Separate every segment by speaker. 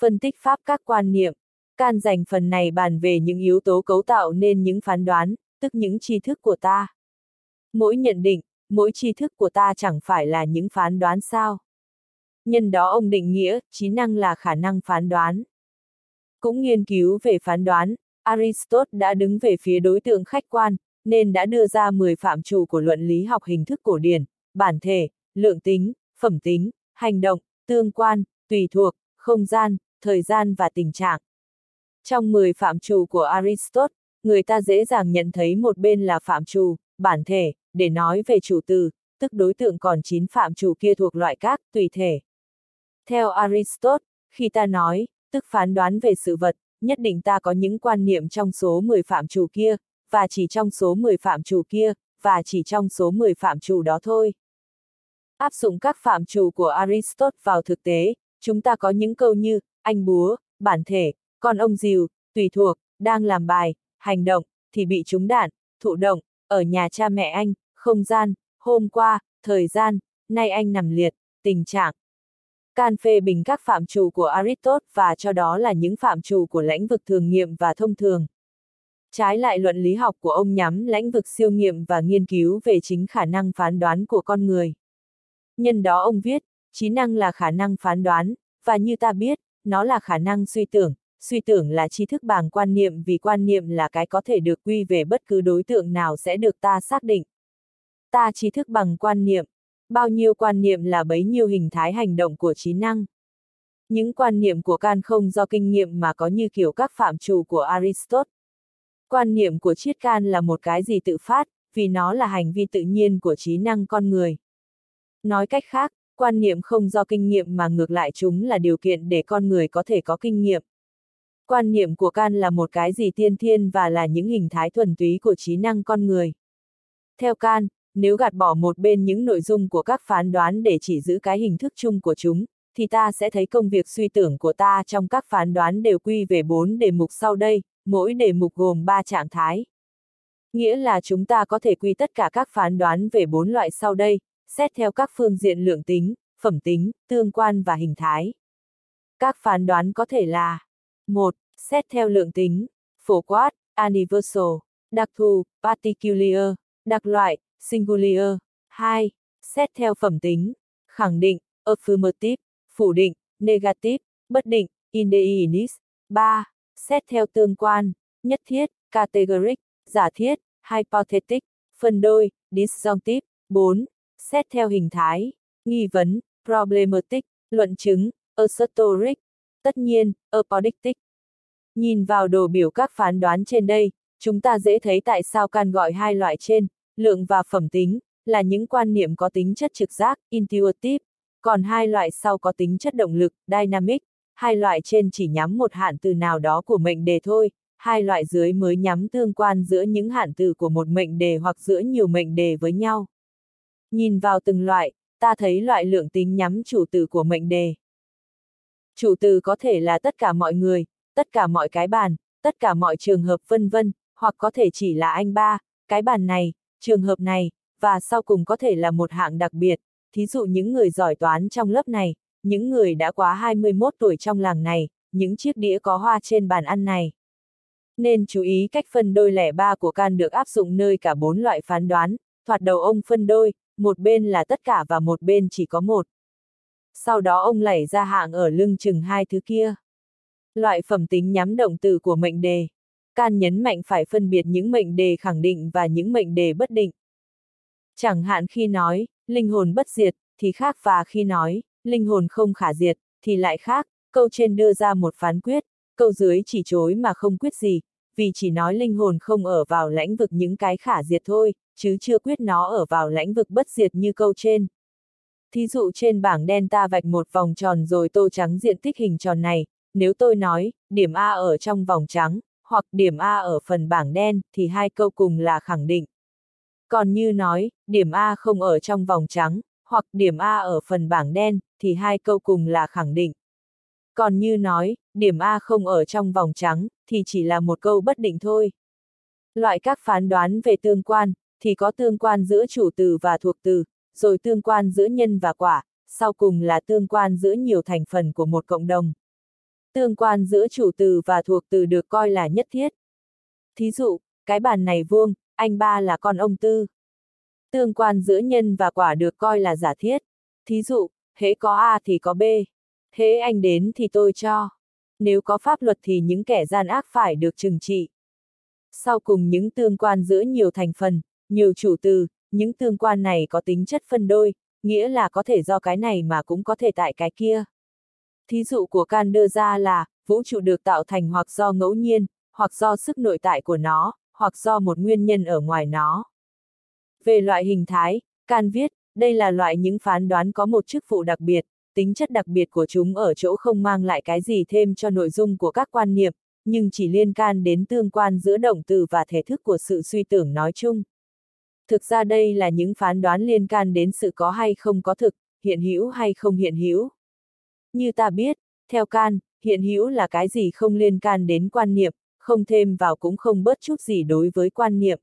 Speaker 1: Phân tích pháp các quan niệm, can dành phần này bàn về những yếu tố cấu tạo nên những phán đoán, tức những tri thức của ta. Mỗi nhận định, mỗi tri thức của ta chẳng phải là những phán đoán sao. Nhân đó ông định nghĩa, trí năng là khả năng phán đoán. Cũng nghiên cứu về phán đoán, Aristotle đã đứng về phía đối tượng khách quan, nên đã đưa ra 10 phạm trù của luận lý học hình thức cổ điển, bản thể, lượng tính, phẩm tính, hành động, tương quan, tùy thuộc, không gian, thời gian và tình trạng. Trong 10 phạm trù của Aristotle, người ta dễ dàng nhận thấy một bên là phạm trù, bản thể, để nói về chủ từ, tức đối tượng còn 9 phạm trù kia thuộc loại các, tùy thể. Theo Aristotle, khi ta nói, tức phán đoán về sự vật, nhất định ta có những quan niệm trong số 10 phạm trù kia, và chỉ trong số 10 phạm trù kia, và chỉ trong số 10 phạm trù đó thôi. Áp dụng các phạm trù của Aristotle vào thực tế, chúng ta có những câu như, anh búa, bản thể, con ông diều, tùy thuộc, đang làm bài, hành động, thì bị trúng đạn, thụ động, ở nhà cha mẹ anh, không gian, hôm qua, thời gian, nay anh nằm liệt, tình trạng. Can phê bình các phạm trù của Aristotle và cho đó là những phạm trù của lãnh vực thường nghiệm và thông thường. Trái lại luận lý học của ông nhắm lãnh vực siêu nghiệm và nghiên cứu về chính khả năng phán đoán của con người. Nhân đó ông viết, trí năng là khả năng phán đoán, và như ta biết, nó là khả năng suy tưởng, suy tưởng là tri thức bằng quan niệm vì quan niệm là cái có thể được quy về bất cứ đối tượng nào sẽ được ta xác định. Ta tri thức bằng quan niệm, bao nhiêu quan niệm là bấy nhiêu hình thái hành động của trí năng. Những quan niệm của can không do kinh nghiệm mà có như kiểu các phạm trù của Aristotle. Quan niệm của triết can là một cái gì tự phát, vì nó là hành vi tự nhiên của trí năng con người. Nói cách khác, quan niệm không do kinh nghiệm mà ngược lại chúng là điều kiện để con người có thể có kinh nghiệm. Quan niệm của can là một cái gì tiên thiên và là những hình thái thuần túy của trí năng con người. Theo can, nếu gạt bỏ một bên những nội dung của các phán đoán để chỉ giữ cái hình thức chung của chúng, thì ta sẽ thấy công việc suy tưởng của ta trong các phán đoán đều quy về bốn đề mục sau đây, mỗi đề mục gồm ba trạng thái. Nghĩa là chúng ta có thể quy tất cả các phán đoán về bốn loại sau đây, xét theo các phương diện lượng tính, phẩm tính, tương quan và hình thái. Các phán đoán có thể là 1. Xét theo lượng tính, phổ quát, universal, đặc thù, particular, đặc loại, singular. 2. Xét theo phẩm tính, khẳng định, affirmative, phủ định, negative, bất định, indefinite. 3. Xét theo tương quan, nhất thiết, categoric, giả thiết, hypothetic, phân đôi, disjunctive. 4. Xét theo hình thái, nghi vấn, problematic, luận chứng, assertoric, tất nhiên, apodictic. Nhìn vào đồ biểu các phán đoán trên đây, chúng ta dễ thấy tại sao can gọi hai loại trên, lượng và phẩm tính, là những quan niệm có tính chất trực giác, intuitive, còn hai loại sau có tính chất động lực, dynamic, hai loại trên chỉ nhắm một hạn từ nào đó của mệnh đề thôi, hai loại dưới mới nhắm tương quan giữa những hạn từ của một mệnh đề hoặc giữa nhiều mệnh đề với nhau. Nhìn vào từng loại, ta thấy loại lượng tính nhắm chủ từ của mệnh đề. Chủ từ có thể là tất cả mọi người, tất cả mọi cái bàn, tất cả mọi trường hợp vân vân, hoặc có thể chỉ là anh ba, cái bàn này, trường hợp này, và sau cùng có thể là một hạng đặc biệt, thí dụ những người giỏi toán trong lớp này, những người đã quá 21 tuổi trong làng này, những chiếc đĩa có hoa trên bàn ăn này. Nên chú ý cách phân đôi lẻ ba của can được áp dụng nơi cả bốn loại phán đoán, thoạt đầu ông phân đôi, một bên là tất cả và một bên chỉ có một. Sau đó ông lẩy ra hạng ở lưng chừng hai thứ kia. Loại phẩm tính nhắm động từ của mệnh đề. Can nhấn mạnh phải phân biệt những mệnh đề khẳng định và những mệnh đề bất định. Chẳng hạn khi nói, linh hồn bất diệt, thì khác và khi nói, linh hồn không khả diệt, thì lại khác, câu trên đưa ra một phán quyết, câu dưới chỉ chối mà không quyết gì, vì chỉ nói linh hồn không ở vào lãnh vực những cái khả diệt thôi, chứ chưa quyết nó ở vào lãnh vực bất diệt như câu trên. Thí dụ trên bảng đen ta vạch một vòng tròn rồi tô trắng diện tích hình tròn này, nếu tôi nói, điểm A ở trong vòng trắng, hoặc điểm A ở phần bảng đen, thì hai câu cùng là khẳng định. Còn như nói, điểm A không ở trong vòng trắng, hoặc điểm A ở phần bảng đen, thì hai câu cùng là khẳng định. Còn như nói, điểm A không ở trong vòng trắng, thì chỉ là một câu bất định thôi. Loại các phán đoán về tương quan, thì có tương quan giữa chủ từ và thuộc từ, rồi tương quan giữa nhân và quả, sau cùng là tương quan giữa nhiều thành phần của một cộng đồng. Tương quan giữa chủ từ và thuộc từ được coi là nhất thiết. Thí dụ, cái bàn này vuông, anh ba là con ông tư. Tương quan giữa nhân và quả được coi là giả thiết. Thí dụ, hễ có A thì có B. Hễ anh đến thì tôi cho. Nếu có pháp luật thì những kẻ gian ác phải được trừng trị. Sau cùng những tương quan giữa nhiều thành phần, nhiều chủ từ, những tương quan này có tính chất phân đôi, nghĩa là có thể do cái này mà cũng có thể tại cái kia. Thí dụ của Can đưa ra là, vũ trụ được tạo thành hoặc do ngẫu nhiên, hoặc do sức nội tại của nó, hoặc do một nguyên nhân ở ngoài nó. Về loại hình thái, Can viết, đây là loại những phán đoán có một chức vụ đặc biệt, tính chất đặc biệt của chúng ở chỗ không mang lại cái gì thêm cho nội dung của các quan niệm, nhưng chỉ liên can đến tương quan giữa động từ và thể thức của sự suy tưởng nói chung. Thực ra đây là những phán đoán liên can đến sự có hay không có thực, hiện hữu hay không hiện hữu. Như ta biết, theo can, hiện hữu là cái gì không liên can đến quan niệm, không thêm vào cũng không bớt chút gì đối với quan niệm.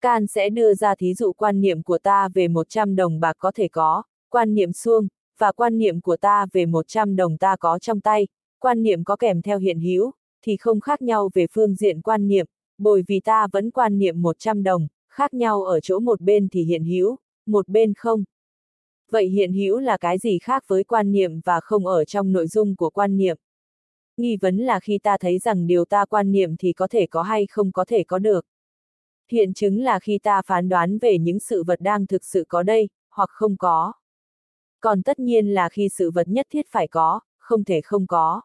Speaker 1: Can sẽ đưa ra thí dụ quan niệm của ta về 100 đồng bạc có thể có, quan niệm xuông, và quan niệm của ta về 100 đồng ta có trong tay, quan niệm có kèm theo hiện hữu, thì không khác nhau về phương diện quan niệm, bởi vì ta vẫn quan niệm 100 đồng, khác nhau ở chỗ một bên thì hiện hữu, một bên không. Vậy hiện hữu là cái gì khác với quan niệm và không ở trong nội dung của quan niệm? Nghi vấn là khi ta thấy rằng điều ta quan niệm thì có thể có hay không có thể có được. Hiện chứng là khi ta phán đoán về những sự vật đang thực sự có đây, hoặc không có. Còn tất nhiên là khi sự vật nhất thiết phải có, không thể không có.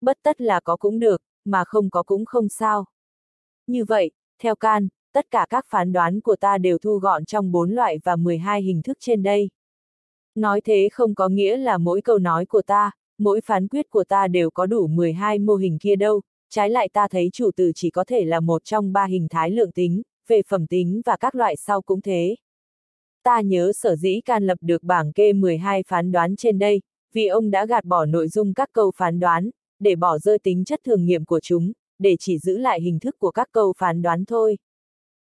Speaker 1: Bất tất là có cũng được, mà không có cũng không sao. Như vậy, theo Can, tất cả các phán đoán của ta đều thu gọn trong bốn loại và 12 hình thức trên đây. Nói thế không có nghĩa là mỗi câu nói của ta, mỗi phán quyết của ta đều có đủ 12 mô hình kia đâu, trái lại ta thấy chủ từ chỉ có thể là một trong ba hình thái lượng tính, về phẩm tính và các loại sau cũng thế. Ta nhớ sở dĩ can lập được bảng kê 12 phán đoán trên đây, vì ông đã gạt bỏ nội dung các câu phán đoán, để bỏ rơi tính chất thường nghiệm của chúng, để chỉ giữ lại hình thức của các câu phán đoán thôi.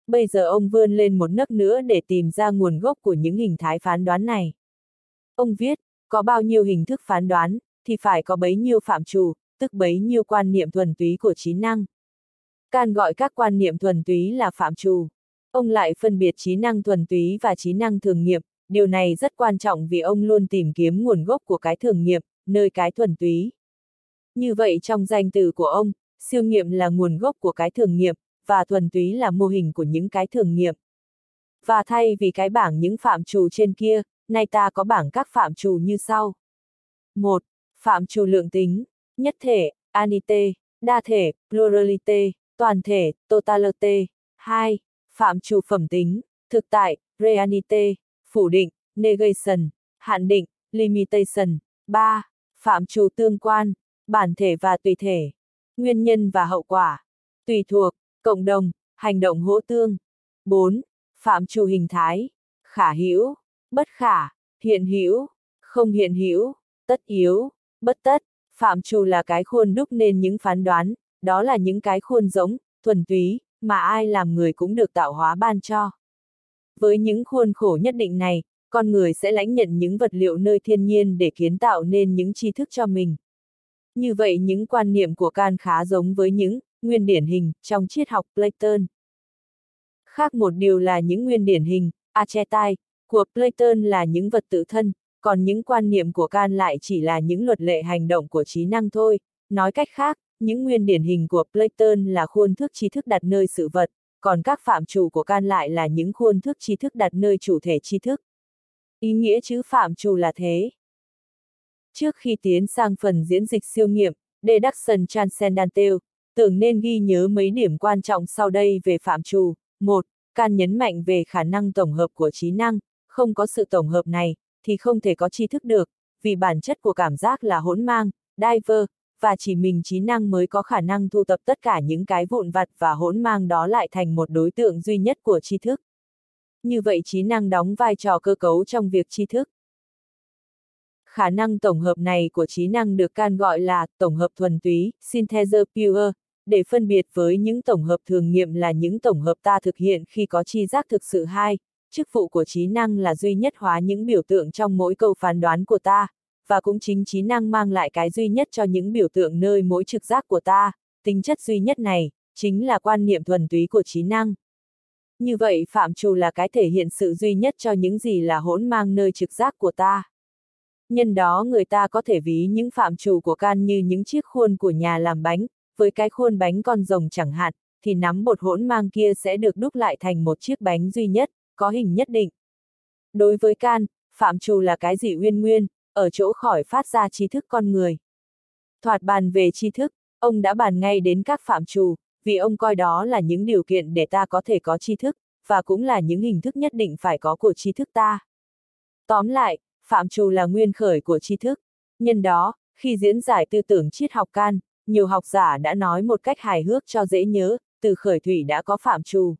Speaker 1: Bây giờ ông vươn lên một nấc nữa để tìm ra nguồn gốc của những hình thái phán đoán này. Ông viết, có bao nhiêu hình thức phán đoán, thì phải có bấy nhiêu phạm trù, tức bấy nhiêu quan niệm thuần túy của trí năng. Can gọi các quan niệm thuần túy là phạm trù. Ông lại phân biệt trí năng thuần túy và trí năng thường nghiệp. điều này rất quan trọng vì ông luôn tìm kiếm nguồn gốc của cái thường nghiệp, nơi cái thuần túy. Như vậy trong danh từ của ông, siêu nghiệm là nguồn gốc của cái thường nghiệp và thuần túy là mô hình của những cái thường nghiệm. Và thay vì cái bảng những phạm trù trên kia, nay ta có bảng các phạm trù như sau. 1. Phạm trù lượng tính, nhất thể, anite đa thể, plurality toàn thể, totalite. 2. Phạm trù phẩm tính, thực tại, realite, phủ định, negation, hạn định, limitation. 3. Phạm trù tương quan, bản thể và tùy thể, nguyên nhân và hậu quả, tùy thuộc, cộng đồng, hành động hỗ tương. 4. Phạm trù hình thái, khả hữu, bất khả, hiện hữu, không hiện hữu, tất yếu, bất tất. Phạm trù là cái khuôn đúc nên những phán đoán, đó là những cái khuôn giống, thuần túy, mà ai làm người cũng được tạo hóa ban cho. Với những khuôn khổ nhất định này, con người sẽ lãnh nhận những vật liệu nơi thiên nhiên để kiến tạo nên những tri thức cho mình. Như vậy những quan niệm của Can khá giống với những nguyên điển hình trong triết học Platon. Khác một điều là những nguyên điển hình, archetype, của Platon là những vật tự thân, còn những quan niệm của Can lại chỉ là những luật lệ hành động của trí năng thôi. Nói cách khác, những nguyên điển hình của Platon là khuôn thước tri thức đặt nơi sự vật, còn các phạm trù của Can lại là những khuôn thước tri thức đặt nơi chủ thể tri thức. Ý nghĩa chữ phạm trù là thế. Trước khi tiến sang phần diễn dịch siêu nghiệm, Deduction Transcendental, tưởng nên ghi nhớ mấy điểm quan trọng sau đây về phạm trù. Một, Can nhấn mạnh về khả năng tổng hợp của trí năng, không có sự tổng hợp này, thì không thể có tri thức được, vì bản chất của cảm giác là hỗn mang, diver, và chỉ mình trí năng mới có khả năng thu tập tất cả những cái vụn vặt và hỗn mang đó lại thành một đối tượng duy nhất của tri thức. Như vậy trí năng đóng vai trò cơ cấu trong việc tri thức. Khả năng tổng hợp này của trí năng được can gọi là tổng hợp thuần túy, synthesizer pure, để phân biệt với những tổng hợp thường nghiệm là những tổng hợp ta thực hiện khi có chi giác thực sự hai, chức vụ của trí năng là duy nhất hóa những biểu tượng trong mỗi câu phán đoán của ta, và cũng chính trí năng mang lại cái duy nhất cho những biểu tượng nơi mỗi trực giác của ta, tính chất duy nhất này, chính là quan niệm thuần túy của trí năng. Như vậy phạm trù là cái thể hiện sự duy nhất cho những gì là hỗn mang nơi trực giác của ta. Nhân đó người ta có thể ví những phạm trù của can như những chiếc khuôn của nhà làm bánh, với cái khuôn bánh con rồng chẳng hạn, thì nắm bột hỗn mang kia sẽ được đúc lại thành một chiếc bánh duy nhất, có hình nhất định. Đối với can, phạm trù là cái gì uyên nguyên, ở chỗ khỏi phát ra tri thức con người. Thoạt bàn về tri thức, ông đã bàn ngay đến các phạm trù, vì ông coi đó là những điều kiện để ta có thể có tri thức, và cũng là những hình thức nhất định phải có của tri thức ta. Tóm lại, phạm trù là nguyên khởi của tri thức. Nhân đó, khi diễn giải tư tưởng triết học can, nhiều học giả đã nói một cách hài hước cho dễ nhớ, từ khởi thủy đã có phạm trù.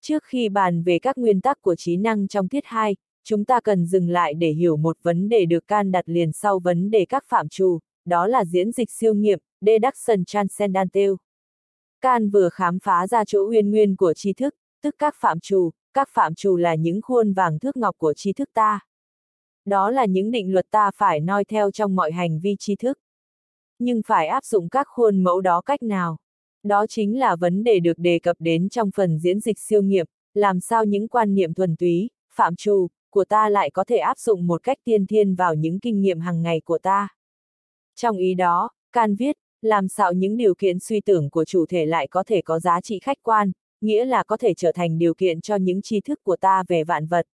Speaker 1: Trước khi bàn về các nguyên tắc của trí năng trong tiết 2, chúng ta cần dừng lại để hiểu một vấn đề được can đặt liền sau vấn đề các phạm trù, đó là diễn dịch siêu nghiệm, deduction transcendental. Can vừa khám phá ra chỗ uyên nguyên của tri thức, tức các phạm trù, các phạm trù là những khuôn vàng thước ngọc của tri thức ta. Đó là những định luật ta phải noi theo trong mọi hành vi tri thức. Nhưng phải áp dụng các khuôn mẫu đó cách nào? Đó chính là vấn đề được đề cập đến trong phần diễn dịch siêu nghiệm, làm sao những quan niệm thuần túy, phạm trù, của ta lại có thể áp dụng một cách tiên thiên vào những kinh nghiệm hàng ngày của ta. Trong ý đó, Can viết, làm sao những điều kiện suy tưởng của chủ thể lại có thể có giá trị khách quan, nghĩa là có thể trở thành điều kiện cho những tri thức của ta về vạn vật.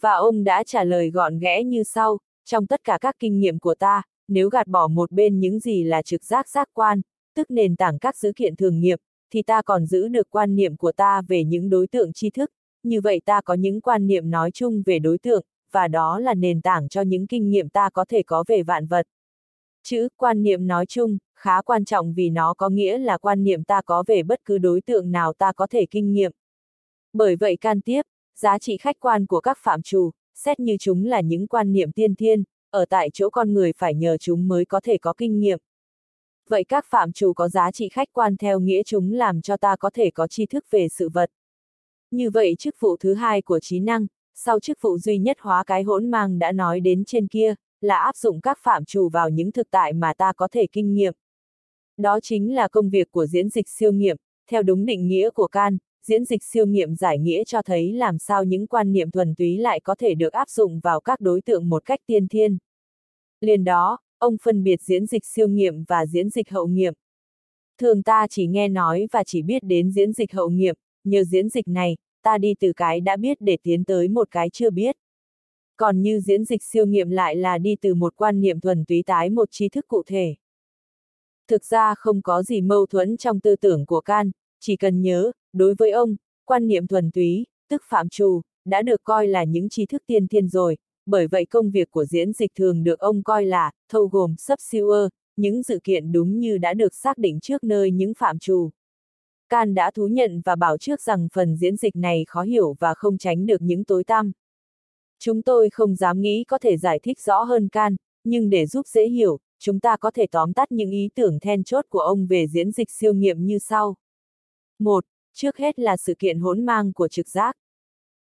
Speaker 1: Và ông đã trả lời gọn ghẽ như sau, trong tất cả các kinh nghiệm của ta, nếu gạt bỏ một bên những gì là trực giác giác quan, tức nền tảng các dữ kiện thường nghiệp, thì ta còn giữ được quan niệm của ta về những đối tượng tri thức, như vậy ta có những quan niệm nói chung về đối tượng, và đó là nền tảng cho những kinh nghiệm ta có thể có về vạn vật. Chữ quan niệm nói chung, khá quan trọng vì nó có nghĩa là quan niệm ta có về bất cứ đối tượng nào ta có thể kinh nghiệm. Bởi vậy can tiếp, giá trị khách quan của các phạm trù, xét như chúng là những quan niệm tiên thiên, ở tại chỗ con người phải nhờ chúng mới có thể có kinh nghiệm. Vậy các phạm trù có giá trị khách quan theo nghĩa chúng làm cho ta có thể có tri thức về sự vật. Như vậy chức vụ thứ hai của trí năng, sau chức vụ duy nhất hóa cái hỗn mang đã nói đến trên kia, là áp dụng các phạm trù vào những thực tại mà ta có thể kinh nghiệm. Đó chính là công việc của diễn dịch siêu nghiệm, theo đúng định nghĩa của Can, diễn dịch siêu nghiệm giải nghĩa cho thấy làm sao những quan niệm thuần túy lại có thể được áp dụng vào các đối tượng một cách tiên thiên. Liền đó, ông phân biệt diễn dịch siêu nghiệm và diễn dịch hậu nghiệm. Thường ta chỉ nghe nói và chỉ biết đến diễn dịch hậu nghiệm, nhờ diễn dịch này, ta đi từ cái đã biết để tiến tới một cái chưa biết. Còn như diễn dịch siêu nghiệm lại là đi từ một quan niệm thuần túy tái một tri thức cụ thể. Thực ra không có gì mâu thuẫn trong tư tưởng của Can, chỉ cần nhớ, đối với ông, quan niệm thuần túy, tức phạm trù, đã được coi là những tri thức tiên thiên rồi, bởi vậy công việc của diễn dịch thường được ông coi là, thâu gồm subsuer, những sự kiện đúng như đã được xác định trước nơi những phạm trù. Can đã thú nhận và bảo trước rằng phần diễn dịch này khó hiểu và không tránh được những tối tăm. Chúng tôi không dám nghĩ có thể giải thích rõ hơn Can, nhưng để giúp dễ hiểu, chúng ta có thể tóm tắt những ý tưởng then chốt của ông về diễn dịch siêu nghiệm như sau. 1. Trước hết là sự kiện hỗn mang của trực giác.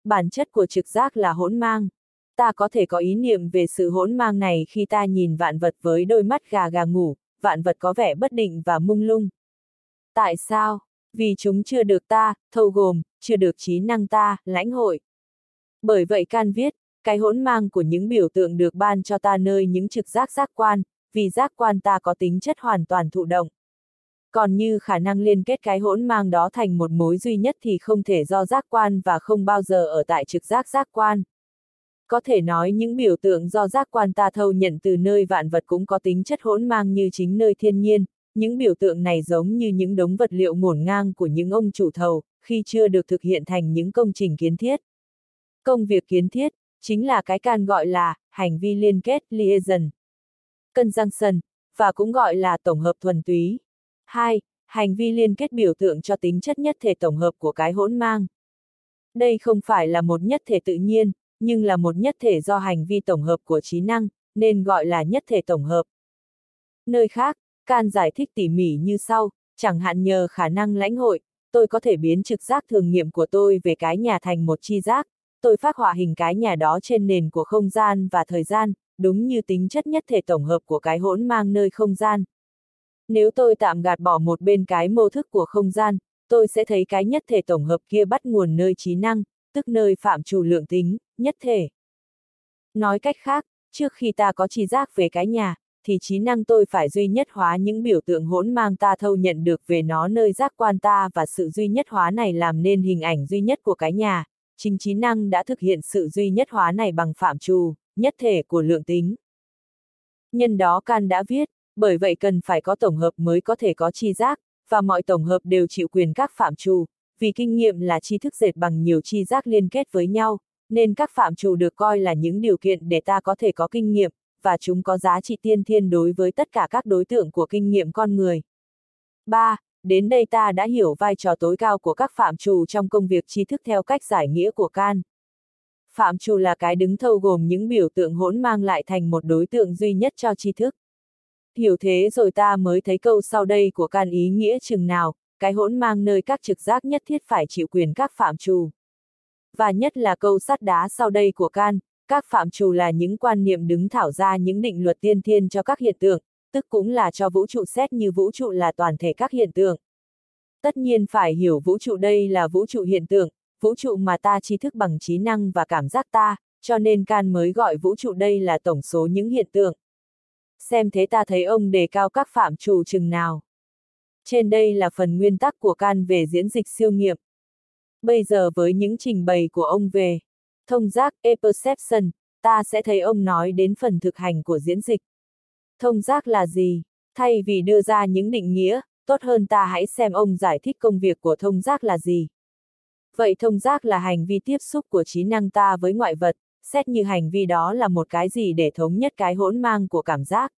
Speaker 1: Bản chất của trực giác là hỗn mang. Ta có thể có ý niệm về sự hỗn mang này khi ta nhìn vạn vật với đôi mắt gà gà ngủ, vạn vật có vẻ bất định và mung lung. Tại sao? Vì chúng chưa được ta, thâu gồm, chưa được trí năng ta, lãnh hội. Bởi vậy can viết, cái hỗn mang của những biểu tượng được ban cho ta nơi những trực giác giác quan, vì giác quan ta có tính chất hoàn toàn thụ động. Còn như khả năng liên kết cái hỗn mang đó thành một mối duy nhất thì không thể do giác quan và không bao giờ ở tại trực giác giác quan. Có thể nói những biểu tượng do giác quan ta thâu nhận từ nơi vạn vật cũng có tính chất hỗn mang như chính nơi thiên nhiên, những biểu tượng này giống như những đống vật liệu ngổn ngang của những ông chủ thầu, khi chưa được thực hiện thành những công trình kiến thiết. Công việc kiến thiết, chính là cái can gọi là, hành vi liên kết, liaison. Conjunction, và cũng gọi là tổng hợp thuần túy. 2. Hành vi liên kết biểu tượng cho tính chất nhất thể tổng hợp của cái hỗn mang. Đây không phải là một nhất thể tự nhiên, nhưng là một nhất thể do hành vi tổng hợp của trí năng, nên gọi là nhất thể tổng hợp. Nơi khác, Can giải thích tỉ mỉ như sau, chẳng hạn nhờ khả năng lãnh hội, tôi có thể biến trực giác thường nghiệm của tôi về cái nhà thành một chi giác, tôi phát họa hình cái nhà đó trên nền của không gian và thời gian, đúng như tính chất nhất thể tổng hợp của cái hỗn mang nơi không gian. Nếu tôi tạm gạt bỏ một bên cái mô thức của không gian, tôi sẽ thấy cái nhất thể tổng hợp kia bắt nguồn nơi trí năng, tức nơi phạm trù lượng tính, nhất thể. Nói cách khác, trước khi ta có tri giác về cái nhà, thì trí năng tôi phải duy nhất hóa những biểu tượng hỗn mang ta thâu nhận được về nó nơi giác quan ta và sự duy nhất hóa này làm nên hình ảnh duy nhất của cái nhà. Chính trí năng đã thực hiện sự duy nhất hóa này bằng phạm trù, nhất thể của lượng tính. Nhân đó Can đã viết, bởi vậy cần phải có tổng hợp mới có thể có chi giác, và mọi tổng hợp đều chịu quyền các phạm trù, vì kinh nghiệm là tri thức dệt bằng nhiều chi giác liên kết với nhau, nên các phạm trù được coi là những điều kiện để ta có thể có kinh nghiệm, và chúng có giá trị tiên thiên đối với tất cả các đối tượng của kinh nghiệm con người. 3. Đến đây ta đã hiểu vai trò tối cao của các phạm trù trong công việc tri thức theo cách giải nghĩa của Can. Phạm trù là cái đứng thâu gồm những biểu tượng hỗn mang lại thành một đối tượng duy nhất cho tri thức. Hiểu thế rồi ta mới thấy câu sau đây của Can ý nghĩa chừng nào, cái hỗn mang nơi các trực giác nhất thiết phải chịu quyền các phạm trù. Và nhất là câu sắt đá sau đây của Can, các phạm trù là những quan niệm đứng thảo ra những định luật tiên thiên cho các hiện tượng, tức cũng là cho vũ trụ xét như vũ trụ là toàn thể các hiện tượng. Tất nhiên phải hiểu vũ trụ đây là vũ trụ hiện tượng, vũ trụ mà ta tri thức bằng trí năng và cảm giác ta, cho nên Can mới gọi vũ trụ đây là tổng số những hiện tượng. Xem thế ta thấy ông đề cao các phạm trù chừng nào. Trên đây là phần nguyên tắc của Can về diễn dịch siêu nghiệm. Bây giờ với những trình bày của ông về thông giác, e-perception, ta sẽ thấy ông nói đến phần thực hành của diễn dịch. Thông giác là gì? Thay vì đưa ra những định nghĩa, tốt hơn ta hãy xem ông giải thích công việc của thông giác là gì. Vậy thông giác là hành vi tiếp xúc của trí năng ta với ngoại vật, xét như hành vi đó là một cái gì để thống nhất cái hỗn mang của cảm giác.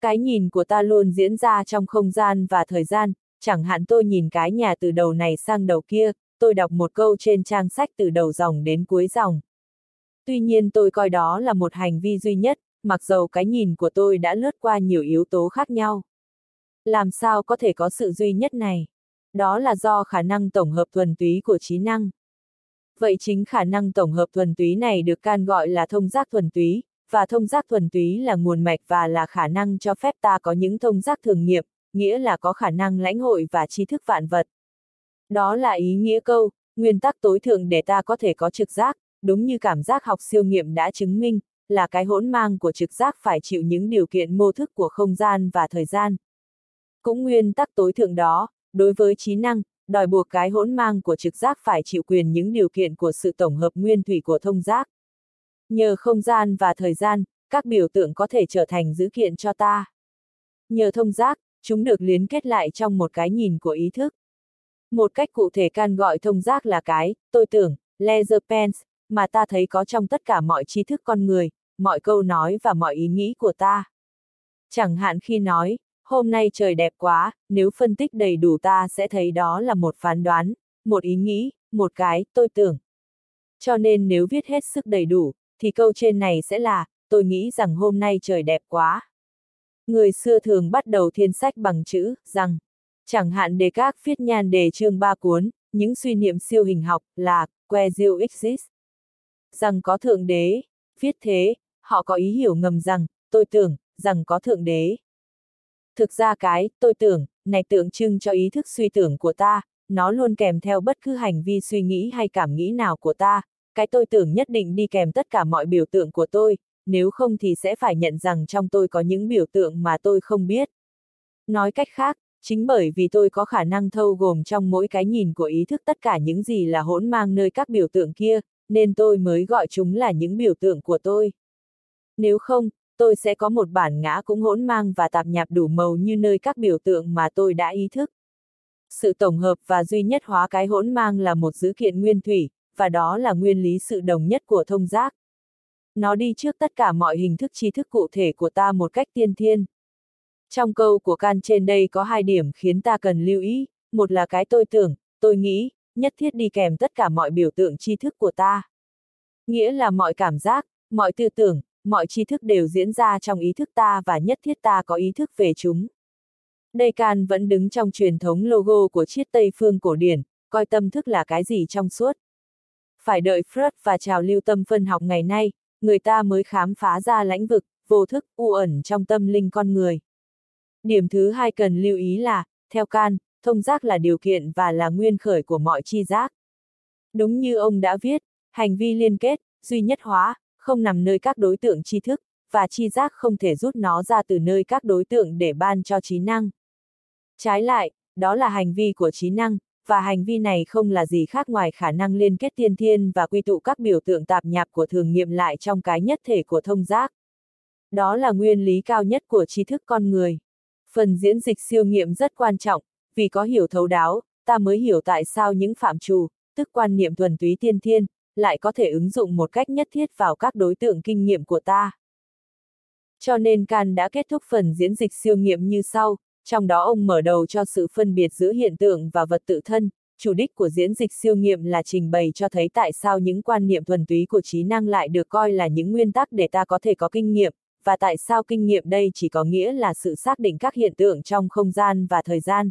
Speaker 1: Cái nhìn của ta luôn diễn ra trong không gian và thời gian, chẳng hạn tôi nhìn cái nhà từ đầu này sang đầu kia, tôi đọc một câu trên trang sách từ đầu dòng đến cuối dòng. Tuy nhiên tôi coi đó là một hành vi duy nhất, mặc dầu cái nhìn của tôi đã lướt qua nhiều yếu tố khác nhau. Làm sao có thể có sự duy nhất này? Đó là do khả năng tổng hợp thuần túy của trí năng. Vậy chính khả năng tổng hợp thuần túy này được can gọi là thông giác thuần túy, và thông giác thuần túy là nguồn mạch và là khả năng cho phép ta có những thông giác thường nghiệm, nghĩa là có khả năng lãnh hội và tri thức vạn vật. Đó là ý nghĩa câu, nguyên tắc tối thượng để ta có thể có trực giác, đúng như cảm giác học siêu nghiệm đã chứng minh, là cái hỗn mang của trực giác phải chịu những điều kiện mô thức của không gian và thời gian. Cũng nguyên tắc tối thượng đó, đối với trí năng, đòi buộc cái hỗn mang của trực giác phải chịu quyền những điều kiện của sự tổng hợp nguyên thủy của thông giác. Nhờ không gian và thời gian, các biểu tượng có thể trở thành dữ kiện cho ta. Nhờ thông giác, chúng được liên kết lại trong một cái nhìn của ý thức. Một cách cụ thể can gọi thông giác là cái, tôi tưởng, laser pens, mà ta thấy có trong tất cả mọi tri thức con người, mọi câu nói và mọi ý nghĩ của ta. Chẳng hạn khi nói, hôm nay trời đẹp quá, nếu phân tích đầy đủ ta sẽ thấy đó là một phán đoán, một ý nghĩ, một cái, tôi tưởng. Cho nên nếu viết hết sức đầy đủ, thì câu trên này sẽ là, tôi nghĩ rằng hôm nay trời đẹp quá. Người xưa thường bắt đầu thiên sách bằng chữ, rằng, Chẳng hạn đề các viết nhan đề chương ba cuốn, những suy niệm siêu hình học là que diêu exist. Rằng có thượng đế, viết thế, họ có ý hiểu ngầm rằng, tôi tưởng, rằng có thượng đế. Thực ra cái, tôi tưởng, này tượng trưng cho ý thức suy tưởng của ta, nó luôn kèm theo bất cứ hành vi suy nghĩ hay cảm nghĩ nào của ta, cái tôi tưởng nhất định đi kèm tất cả mọi biểu tượng của tôi, nếu không thì sẽ phải nhận rằng trong tôi có những biểu tượng mà tôi không biết. Nói cách khác, chính bởi vì tôi có khả năng thâu gồm trong mỗi cái nhìn của ý thức tất cả những gì là hỗn mang nơi các biểu tượng kia, nên tôi mới gọi chúng là những biểu tượng của tôi. Nếu không, tôi sẽ có một bản ngã cũng hỗn mang và tạp nhạp đủ màu như nơi các biểu tượng mà tôi đã ý thức. Sự tổng hợp và duy nhất hóa cái hỗn mang là một dữ kiện nguyên thủy, và đó là nguyên lý sự đồng nhất của thông giác. Nó đi trước tất cả mọi hình thức tri thức cụ thể của ta một cách tiên thiên. Trong câu của Can trên đây có hai điểm khiến ta cần lưu ý, một là cái tôi tưởng, tôi nghĩ, nhất thiết đi kèm tất cả mọi biểu tượng tri thức của ta. Nghĩa là mọi cảm giác, mọi tư tưởng, mọi tri thức đều diễn ra trong ý thức ta và nhất thiết ta có ý thức về chúng. Đây Can vẫn đứng trong truyền thống logo của triết Tây phương cổ điển, coi tâm thức là cái gì trong suốt. Phải đợi Freud và trào lưu tâm phân học ngày nay, người ta mới khám phá ra lãnh vực, vô thức, u ẩn trong tâm linh con người. Điểm thứ hai cần lưu ý là, theo can, thông giác là điều kiện và là nguyên khởi của mọi chi giác. Đúng như ông đã viết, hành vi liên kết, duy nhất hóa, không nằm nơi các đối tượng tri thức, và chi giác không thể rút nó ra từ nơi các đối tượng để ban cho trí năng. Trái lại, đó là hành vi của trí năng, và hành vi này không là gì khác ngoài khả năng liên kết tiên thiên và quy tụ các biểu tượng tạp nhạp của thường nghiệm lại trong cái nhất thể của thông giác. Đó là nguyên lý cao nhất của trí thức con người. Phần diễn dịch siêu nghiệm rất quan trọng, vì có hiểu thấu đáo, ta mới hiểu tại sao những phạm trù, tức quan niệm thuần túy tiên thiên, lại có thể ứng dụng một cách nhất thiết vào các đối tượng kinh nghiệm của ta. Cho nên Can đã kết thúc phần diễn dịch siêu nghiệm như sau, trong đó ông mở đầu cho sự phân biệt giữa hiện tượng và vật tự thân, chủ đích của diễn dịch siêu nghiệm là trình bày cho thấy tại sao những quan niệm thuần túy của trí năng lại được coi là những nguyên tắc để ta có thể có kinh nghiệm, và tại sao kinh nghiệm đây chỉ có nghĩa là sự xác định các hiện tượng trong không gian và thời gian.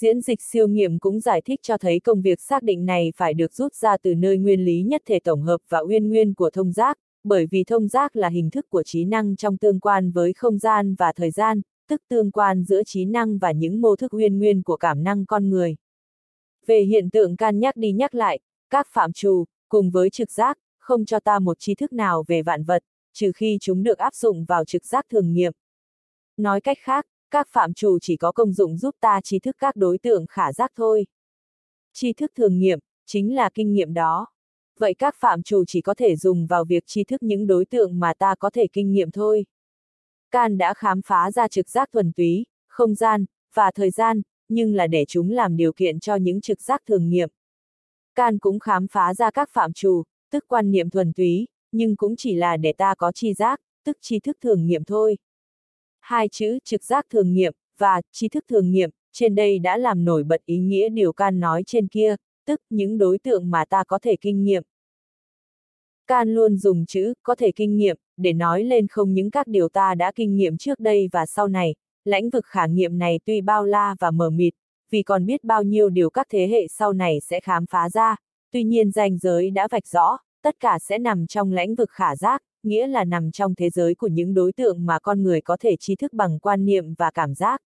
Speaker 1: Diễn dịch siêu nghiệm cũng giải thích cho thấy công việc xác định này phải được rút ra từ nơi nguyên lý nhất thể tổng hợp và uyên nguyên của thông giác, bởi vì thông giác là hình thức của trí năng trong tương quan với không gian và thời gian, tức tương quan giữa trí năng và những mô thức uyên nguyên của cảm năng con người. Về hiện tượng can nhắc đi nhắc lại, các phạm trù, cùng với trực giác, không cho ta một tri thức nào về vạn vật, trừ khi chúng được áp dụng vào trực giác thường nghiệm. Nói cách khác, các phạm trù chỉ có công dụng giúp ta tri thức các đối tượng khả giác thôi. Tri thức thường nghiệm, chính là kinh nghiệm đó. Vậy các phạm trù chỉ có thể dùng vào việc tri thức những đối tượng mà ta có thể kinh nghiệm thôi. Can đã khám phá ra trực giác thuần túy, không gian, và thời gian, nhưng là để chúng làm điều kiện cho những trực giác thường nghiệm. Can cũng khám phá ra các phạm trù, tức quan niệm thuần túy, nhưng cũng chỉ là để ta có chi giác, tức tri thức thường nghiệm thôi. Hai chữ trực giác thường nghiệm và tri thức thường nghiệm trên đây đã làm nổi bật ý nghĩa điều can nói trên kia, tức những đối tượng mà ta có thể kinh nghiệm. Can luôn dùng chữ có thể kinh nghiệm để nói lên không những các điều ta đã kinh nghiệm trước đây và sau này, lãnh vực khả nghiệm này tuy bao la và mờ mịt, vì còn biết bao nhiêu điều các thế hệ sau này sẽ khám phá ra, tuy nhiên ranh giới đã vạch rõ, tất cả sẽ nằm trong lãnh vực khả giác, nghĩa là nằm trong thế giới của những đối tượng mà con người có thể tri thức bằng quan niệm và cảm giác.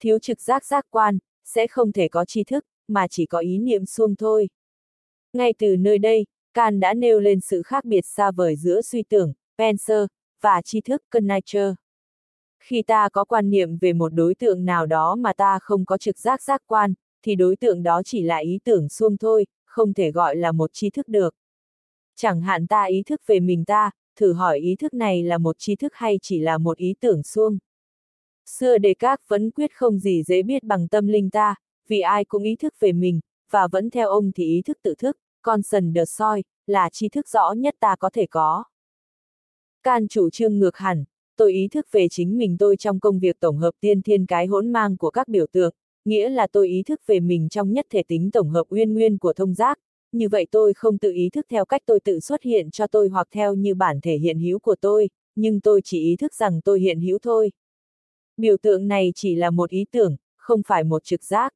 Speaker 1: Thiếu trực giác giác quan, sẽ không thể có tri thức, mà chỉ có ý niệm xuông thôi. Ngay từ nơi đây, Can đã nêu lên sự khác biệt xa vời giữa suy tưởng, penser và tri thức Connicher. Khi ta có quan niệm về một đối tượng nào đó mà ta không có trực giác giác quan, thì đối tượng đó chỉ là ý tưởng xuông thôi, không thể gọi là một tri thức được. Chẳng hạn ta ý thức về mình ta, thử hỏi ý thức này là một tri thức hay chỉ là một ý tưởng xuông. Xưa Descartes vẫn quyết không gì dễ biết bằng tâm linh ta, vì ai cũng ý thức về mình, và vẫn theo ông thì ý thức tự thức, con sần đờ soi, là tri thức rõ nhất ta có thể có. Can chủ trương ngược hẳn, tôi ý thức về chính mình tôi trong công việc tổng hợp tiên thiên cái hỗn mang của các biểu tượng, nghĩa là tôi ý thức về mình trong nhất thể tính tổng hợp uyên nguyên của thông giác, như vậy tôi không tự ý thức theo cách tôi tự xuất hiện cho tôi hoặc theo như bản thể hiện hữu của tôi, nhưng tôi chỉ ý thức rằng tôi hiện hữu thôi. Biểu tượng này chỉ là một ý tưởng, không phải một trực giác.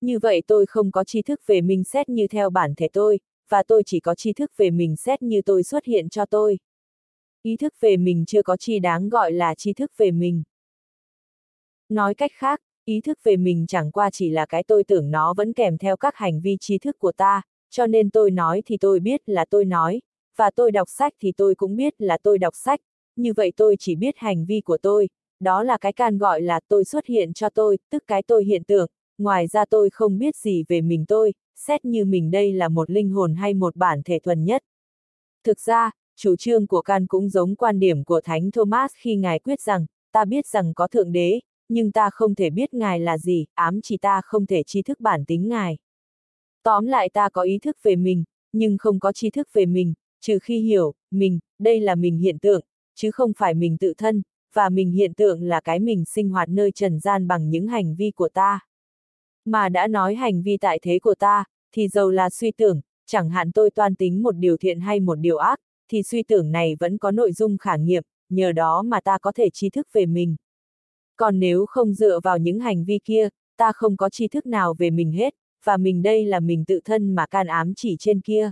Speaker 1: Như vậy tôi không có tri thức về mình xét như theo bản thể tôi, và tôi chỉ có tri thức về mình xét như tôi xuất hiện cho tôi. Ý thức về mình chưa có chi đáng gọi là tri thức về mình. Nói cách khác, ý thức về mình chẳng qua chỉ là cái tôi tưởng nó vẫn kèm theo các hành vi tri thức của ta, cho nên tôi nói thì tôi biết là tôi nói, và tôi đọc sách thì tôi cũng biết là tôi đọc sách, như vậy tôi chỉ biết hành vi của tôi, đó là cái can gọi là tôi xuất hiện cho tôi, tức cái tôi hiện tượng, ngoài ra tôi không biết gì về mình tôi, xét như mình đây là một linh hồn hay một bản thể thuần nhất. Thực ra, chủ trương của Can cũng giống quan điểm của Thánh Thomas khi Ngài quyết rằng, ta biết rằng có Thượng Đế, nhưng ta không thể biết Ngài là gì, ám chỉ ta không thể tri thức bản tính Ngài. Tóm lại ta có ý thức về mình, nhưng không có tri thức về mình, trừ khi hiểu, mình, đây là mình hiện tượng, chứ không phải mình tự thân, và mình hiện tượng là cái mình sinh hoạt nơi trần gian bằng những hành vi của ta. Mà đã nói hành vi tại thế của ta, thì dầu là suy tưởng, chẳng hạn tôi toan tính một điều thiện hay một điều ác, thì suy tưởng này vẫn có nội dung khả nghiệm, nhờ đó mà ta có thể tri thức về mình. Còn nếu không dựa vào những hành vi kia, ta không có tri thức nào về mình hết, và mình đây là mình tự thân mà can ám chỉ trên kia.